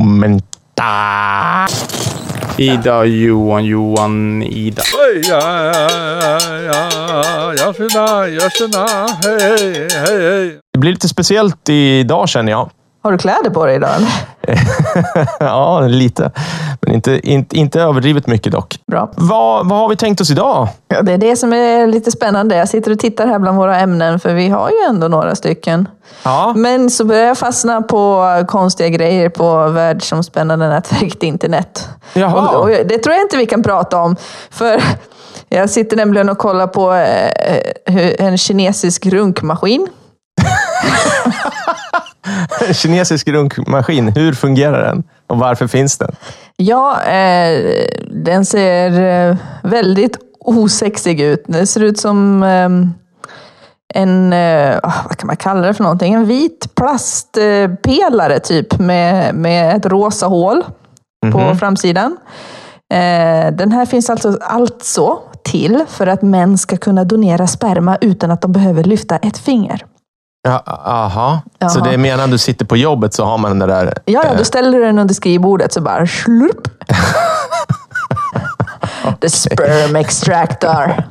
Men da. Ida, Johan, Johan, Ida. Oj, ja, ja, ja, ja, tjena, ja, tjena, hej, hej, hej. Det blir lite speciellt idag känner jag. Har du kläder på dig idag? ja, lite. Men inte, inte, inte överdrivet mycket dock. Bra. Vad, vad har vi tänkt oss idag? Ja, det är det som är lite spännande. Jag sitter och tittar här bland våra ämnen, för vi har ju ändå några stycken. Ja, Men så börjar jag fastna på konstiga grejer på världsomspännande nätverket internet. Jaha. Och, och det tror jag inte vi kan prata om. För jag sitter nämligen och kollar på eh, en kinesisk runkmaskin. kinesisk runkmaskin. Hur fungerar den? Och varför finns den? Ja, eh, den ser eh, väldigt osexig ut. Det ser ut som eh, en, eh, ah, vad kan man kalla det för någonting? En vit plastpelare typ med, med ett rosa hål på framsidan. Eh, den här finns alltså, alltså till för att män ska kunna donera sperma utan att de behöver lyfta ett finger. Ja, aha. Så Jaha. det är medan du sitter på jobbet så har man den där... Ja, ja, eh, då ställer du den under skrivbordet så bara slurp. The sperm extractor.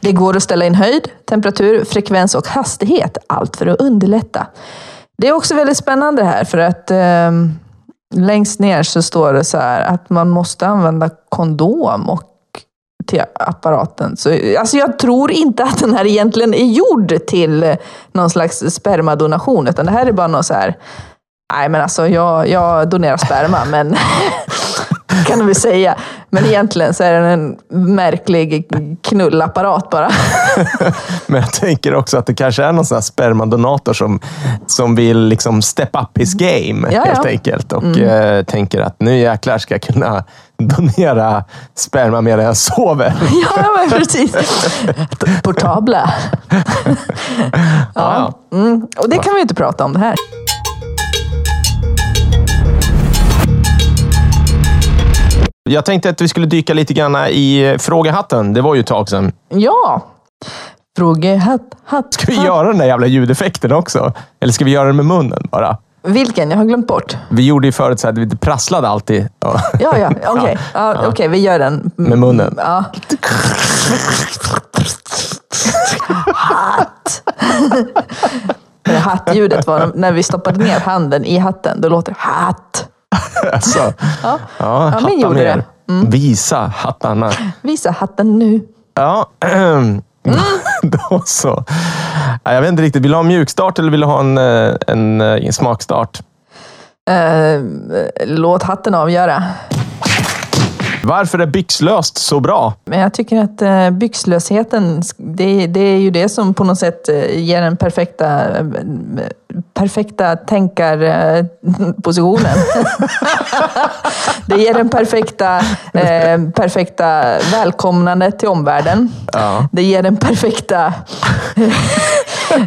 Det går att ställa in höjd, temperatur, frekvens och hastighet. Allt för att underlätta. Det är också väldigt spännande här för att eh, längst ner så står det så här att man måste använda kondom och till apparaten. Så, alltså jag tror inte att den här egentligen är gjord till eh, någon slags spermadonation, utan det här är bara någon så här Nej, men alltså jag, jag donerar sperma, men kan vi säga. Men egentligen så är den en märklig knullapparat bara. Men jag tänker också att det kanske är någon sån här spermadonator som, som vill liksom step up his game, Ja, ja. helt enkelt. Och eh, tänker att nu jäklar ska jag kunna donera sperma medan jag sover. ja, men precis. Portabla. Ja, Mm. Och det kan vi inte prata om det här. Jag tänkte att vi skulle dyka lite grann i frågehatten. Det var ju ett tag sedan. Ja. Frågehatt, hatt, Ska vi hatt. göra den där jävla ljudeffekten också? Eller ska vi göra den med munnen bara? Vilken? Jag har glömt bort. Vi gjorde ju förut så att vi prasslade alltid. Ja. Ja, ja, okej. Ja, okej, vi gör den. Med munnen. Ja. Hatt. Det hattljudet var när vi stoppade ner handen i hatten. Då låter det hatt. Alltså, Ja, ja, Ja, hatta gjorde mer. det. Mm. Visa hattarna. visa hatten nu. Ja, då så. Ja, Jag vet inte riktigt. Vill du ha en mjukstart eller vill du ha en, eh, en, eh, en smakstart? Eh, låt hatten avgöra. Varför är byxlöst så bra? Men jag tycker att eh, byxlösheten, det, det är ju det som på något sätt eh, ger den perfekta, eh, perfekta tänkarpositionen. det ger den perfekta, eh, perfekta välkomnandet till omvärlden. Ja. Det ger den perfekta...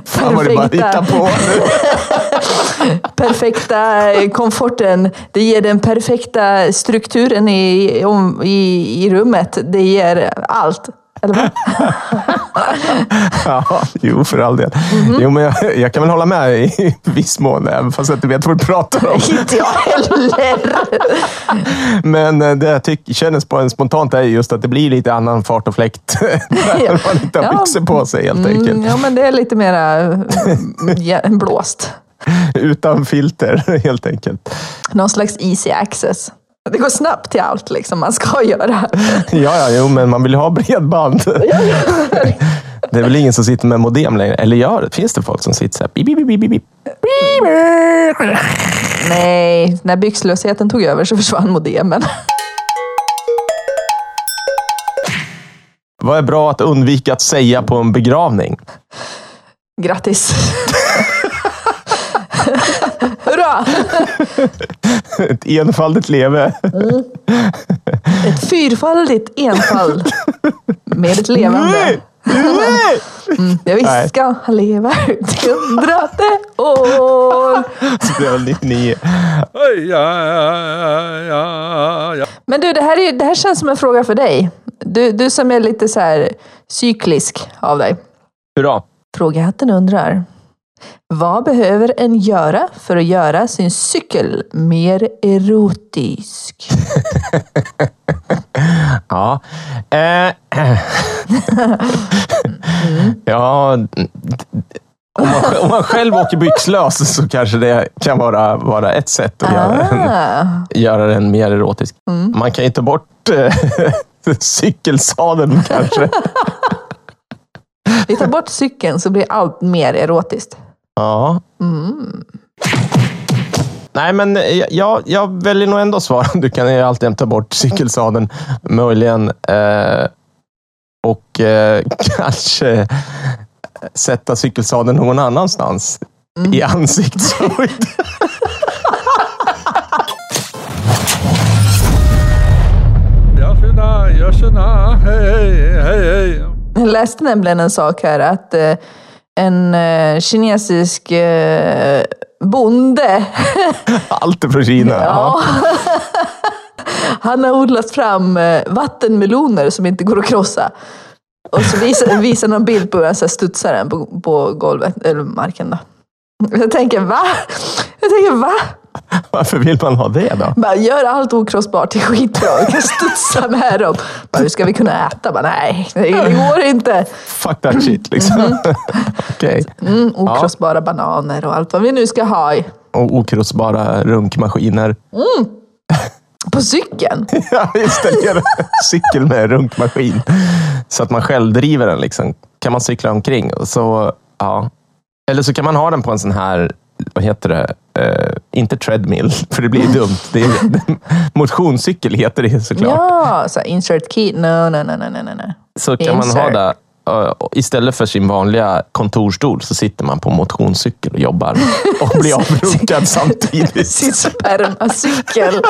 Fan vad du bara hittar på nu. perfekta eh, komforten. Det ger den perfekta strukturen i, om, i, i rummet. Det ger allt. Eller vad? Ja, jo, för all del. Mhm. Jo, men jag, jag kan väl hålla med i viss mån, även fast jag inte vet vad du pratar om. Inte jag heller. Men eh, det jag tycker, känner på en spontant är just att det blir lite annan fart och fläkt när man inte har Ja. byxor på sig helt Mm, enkelt. ja, men det är lite mera mm, blåst. Utan filter helt enkelt. Någon slags easy access. Det går snabbt till allt liksom man ska göra. Ja, ja, jo, men man vill ju ha bredband. Det är väl ingen som sitter med modem längre? Eller gör det? Finns det folk som sitter så här? Bip, bip, bip, bip, bip. Nej, när byxlösheten tog över så försvann modemen. Vad är bra att undvika att säga på en begravning? Grattis! Ett enfaldigt leve. Ett fyrfaldigt enfald med ett levande. Mm, jag visst Nej. ska han leva ut hundrade år. Det var 99. Oj, ja, ja, ja, ja. Men du, det här, är, det här känns som en fråga för dig. Du, du som är lite så här cyklisk av dig. Hurra. Frågehatten undrar. Vad behöver en göra för att göra sin cykel mer erotisk? Ja. Eh, ja. Om man, om man själv åker byxlös så kanske det kan vara, vara ett sätt att göra, den, Ah, göra den mer erotisk. Man kan ju ta bort eh, cykelsadeln kanske. vi tar bort cykeln så blir allt mer erotiskt. Ja. Nej, men jag, jag, jag väljer nog ändå svar. Du kan ju alltid ta bort cykelsadeln, möjligen. Eh, och eh, kanske sätta cykelsadeln någon annanstans. I ansiktshöjd. Jag tjena, jag tjena, hej, hej, hej. Jag läste nämligen en sak här att eh, en eh, kinesisk eh, bonde Allt är från Kina. Ja. Han har odlat fram eh, vattenmeloner som inte går att krossa. Och så visar, visar någon bild på hur han studsar den på, på golvet, eller marken då. Jag tänker va? Jag tänker va? Varför vill man ha det då? Bara, gör allt okrossbart, det är skitbra. Vi kan studsa med dem. Bara, hur ska vi kunna äta? Bara, nej, det, det går inte. Fuck that shit liksom. Okej. Mm, okrossbara bananer och allt vad vi nu ska ha i. Och okrossbara runkmaskiner. På cykeln. Ja, installera cykel med runkmaskin. Så att man själv driver den. Liksom. Kan man cykla omkring. Så, ja. Eller så kan man ha den på en sån här, vad heter det? Eh, inte treadmill, för det blir ju dumt. Det är, motionscykel heter det såklart. Ja, så insert key. No, no, no, no, no, no. Så kan man ha Insert. det. eh, Istället för sin vanliga kontorstol så sitter man på motionscykel och jobbar och blir avrunkad samtidigt. Sin spermacykel.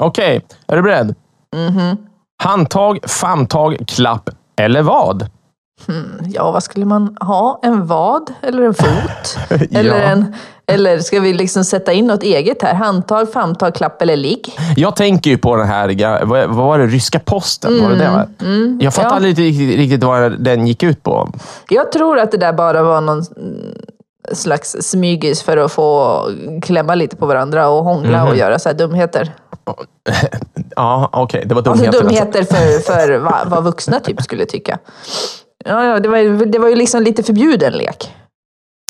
Okej, är du beredd? Handtag, famntag, klapp eller vad? Ja, vad skulle man ha? En vad? Eller en fot? Eller, Ja. en, eller ska vi liksom sätta in något eget här? Handtag, famtag, klapp eller ligg? Jag tänker ju på den här, vad, var det, ryska posten? Var det det? va? Jag fattar ja. aldrig riktigt, riktigt vad den gick ut på. Jag tror att det där bara var någon mm, slags smygis för att få klämma lite på varandra och hångla och göra så här dumheter. Ja, okej, det var Alltså dumheter. dumheter för, för vad, vad vuxna typ skulle tycka. Ja, ja, det, var, det var ju liksom lite förbjuden lek.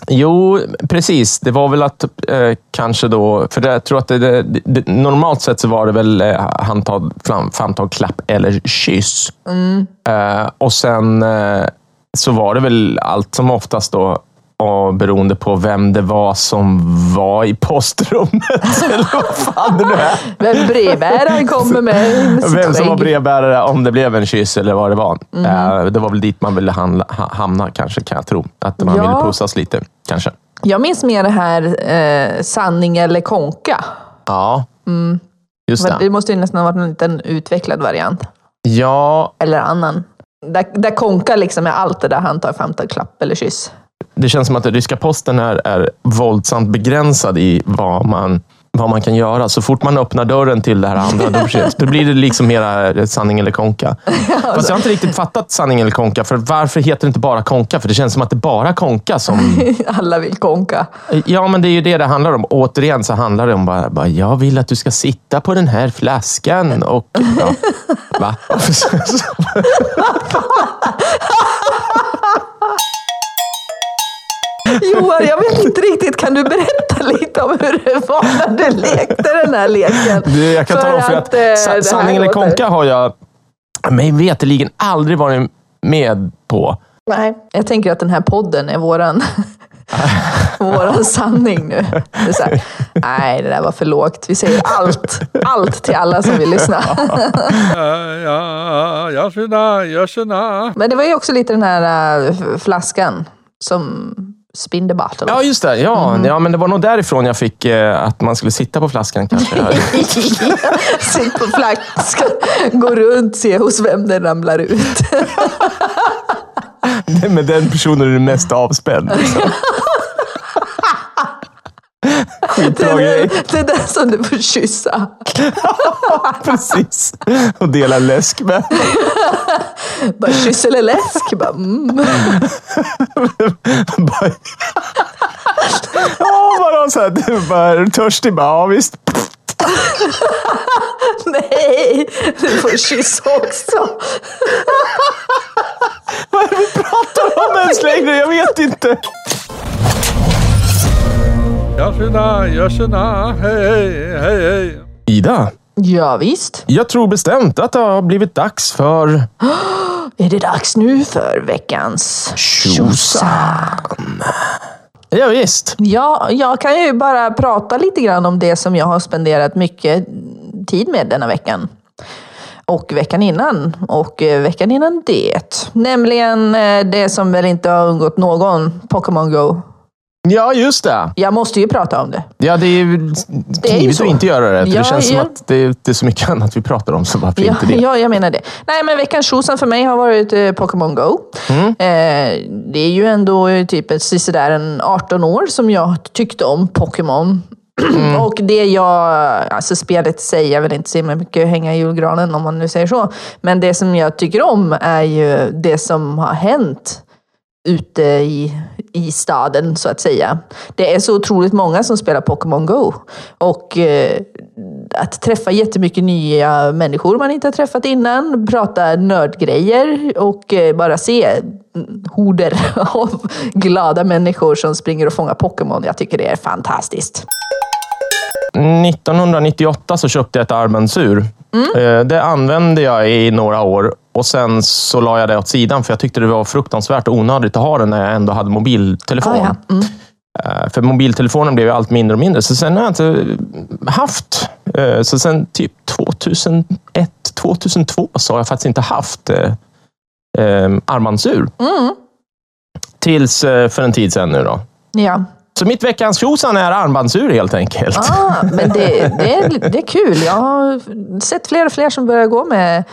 Jo, precis. Det var väl att eh, kanske då, för jag tror att det, det, det, normalt sett så var det väl eh, handtag, fram, famtag, klapp eller kyss. Eh, och sen eh, så var det väl allt som oftast då och beroende på vem det var som var i postrummet. eller vad fan det nu är. Vem brevbäraren kommer med, Vem som var brevbärare, om det blev en kyss eller vad det var. Eh, det var väl dit man ville handla, ha, hamna kanske, kan jag tro. Att man Ja. ville pussas lite, kanske. Jag minns mer det här eh, sanning eller konka. Ja, just Men det. det måste ju nästan ha varit en liten utvecklad variant. Ja, Eller annan. Där, där konka liksom är allt det där handtag, famtag, klapp eller kyss. Det känns som att den ryska posten är, är våldsamt begränsad i vad man, vad man kan göra. Så fort man öppnar dörren till det här andra, då, då blir det liksom mera sanning eller konka. Fast jag har inte riktigt fattat sanning eller konka. För varför heter det inte bara konka? För det känns som att det är bara konka som... Alla vill konka. Ja, men det är ju det det handlar om. Återigen så handlar det om bara, bara jag vill att du ska sitta på den här flaskan och... Ja, va? Johan, jag vet inte riktigt. Kan du berätta lite om hur det var när du lekte den här leken? Du, jag kan tala om för att, eh, det sa- här sanning eller konka har jag mig veterligen aldrig varit med på. Nej, jag tänker att den här podden är våran, våran sanning nu. Det här, nej, det där var för lågt. Vi säger allt, allt till alla som vill lyssna. Men det var ju också lite den här f- flaskan som spin the bottle. Ja, just det. Ja, ja, men det var nog därifrån jag fick eh, att man skulle sitta på flaskan kanske. Sitt på flaskan, gå runt, se hos vem den ramlar ut. Med den personen är du mest avspänd. Liksom. Skitbra det, grej. är, det är den som du får kyssa. Precis. Och dela läsk med. Bara kyss eller läsk. Bara, mm. Ja, bara så här, du bara, törstig? Bara, ja, visst. Nej, du får kyss också. Vad är det vi pratar om ens längre? Jag vet inte. Jag tjena, jag tjena, hej, hej, hej. Ida, Ja, visst. jag tror bestämt att det har blivit dags för... Är det dags nu för veckans Tjosan. Ja, visst. Ja, jag kan ju bara prata lite grann om det som jag har spenderat mycket tid med denna veckan. Och veckan innan. Och eh, veckan innan det. Nämligen eh, det som väl inte har undgått någon, Pokémon Go. Ja, just det. Jag måste ju prata om det. Ja, det är ju knivigt att inte göra det. Ja, det känns som ja. att det är, det är så mycket annat vi pratar om, så varför Ja, inte det? ja, jag menar det. Nej, men veckans tjosan för mig har varit eh, Pokémon Go. Mm. Eh, det är ju ändå eh, typ ett, sådär en 18 år som jag tyckte om Pokémon. Mm. Och det jag, alltså spelet säger väl inte så himla mycket hänga i julgranen om man nu säger så. Men det som jag tycker om är ju det som har hänt ute i, i staden så att säga. Det är så otroligt många som spelar Pokémon Go. Och eh, att träffa jättemycket nya människor man inte har träffat innan, prata nördgrejer och eh, bara se mm, horder av glada människor som springer och fångar Pokémon. Jag tycker det är fantastiskt. 1998 så köpte jag ett armbandsur. Mm. Eh, Det använde jag i några år och sen så la jag det åt sidan för jag tyckte det var fruktansvärt onödigt att ha det när jag ändå hade mobiltelefon. Ah, ja. mm. Eh, För mobiltelefonen blev ju allt mindre och mindre. Så sen har jag inte haft. eh, Så sen typ 2001, 2002 så har jag faktiskt inte haft armbandsur. Mm. Tills för en tid sedan nu då. Ja. Så mitt veckans tjosan är armbandsur helt enkelt. Ah, men det, det, är, det är kul. Jag har sett fler och fler som börjar gå med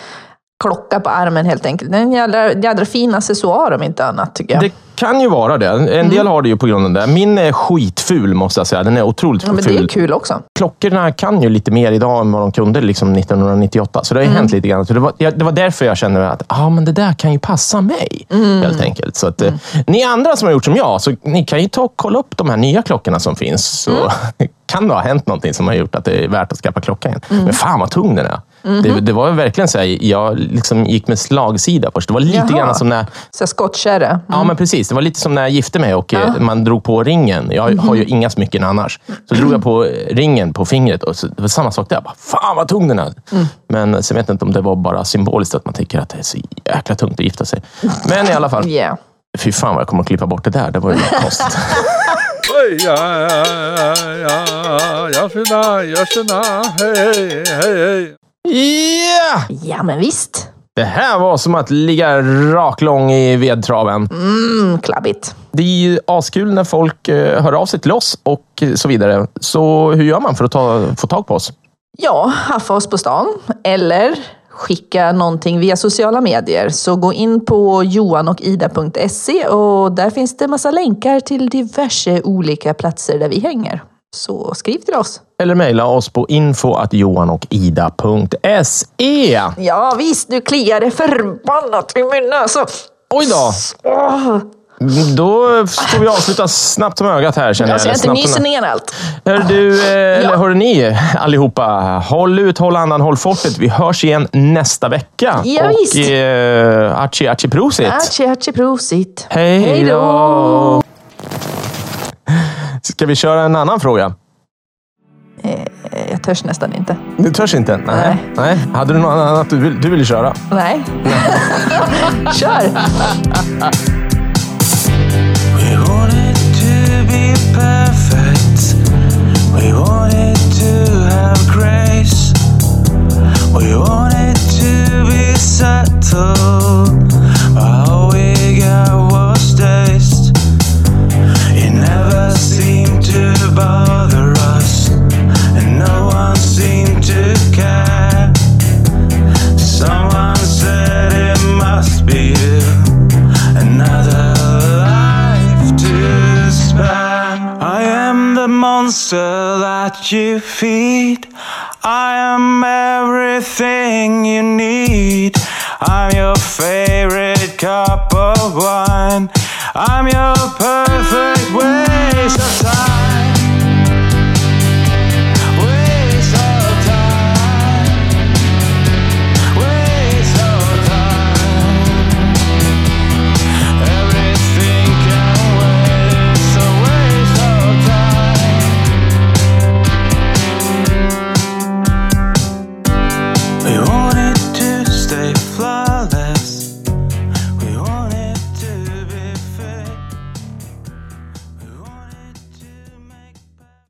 klocka på armen helt enkelt. Det är en jädra, jädra fin accessoar om inte annat tycker jag. Det kan ju vara det. En Mm. del har det ju på grund av det. Min är skitful måste jag säga. Den är otroligt ja, men det är ful. kul också. Klockorna kan ju lite mer idag än vad de kunde liksom 1998. Så det har ju Mm. hänt lite grann. Så det, var, det var därför jag kände att ah, men det där kan ju passa mig. Mm. Helt enkelt. Så att, eh, Ni andra som har gjort som jag, så ni kan ju ta och kolla upp de här nya klockorna som finns. Så Mm. kan det ha hänt någonting som har gjort att det är värt att skaffa klocka igen. Mm. Men fan vad tung den är. Mm-hmm. Det, det var ju verkligen så här, jag liksom gick med slagsida först. Det var lite Jaha. grann som när Så skottkärra. Ja, men precis. Det var lite som när jag gifte mig och eh, man drog på ringen. Jag har Mhm. ju inga smycken annars. Så drog jag på eh, ringen på fingret och så, det var samma sak där. Jag bara, Fan vad tung den är! Mm. Men sen vet jag inte om det var bara symboliskt att man tycker att det är så jäkla tungt att gifta sig. Men i alla fall, Yeah. fy fan vad jag kommer att klippa bort det där. Det var ju konstigt. Oj, ja, ja, ja, ja, jag tjena, jag tjena, hej, Ja! Ja, men visst. Det här var som att ligga raklång i vedtraven. Mm, klabbigt. Det är ju askul när folk eh, hör av sig till oss och så vidare. Så hur gör man för att ta, få tag på oss? Ja, haffa oss på stan. Eller skicka någonting via sociala medier. Så gå in på johanochida.se och där finns det massa länkar till diverse olika platser där vi hänger. Så skriv till oss. Eller mejla oss på info.johanochida.se. Ja visst, nu kliar det förbannat i min näsa. Oj då! Då får vi avsluta snabbt som ögat här känner jag jag. ska Eller inte nysa ner allt. Hör du, eh, eller Ja. hör ni allihopa. Håll ut, håll andan, håll fortet. Vi hörs igen nästa vecka. Ja, och visst. eh, Achi Achi prosit. Achi, achi, prosit. Hej då! Ska vi köra en annan fråga? Jag törs nästan inte. Du törs inte? Nej. Nej. Nej. Hade du något annat du vill, du ville köra? Nej. Kör! We want it to be perfect. Bother us, and no one seemed to care. Someone said it must be you. Another life to spare. I am the monster that you feed. I am everything you need. I'm your favorite cup of wine. I'm your perfect waste of time.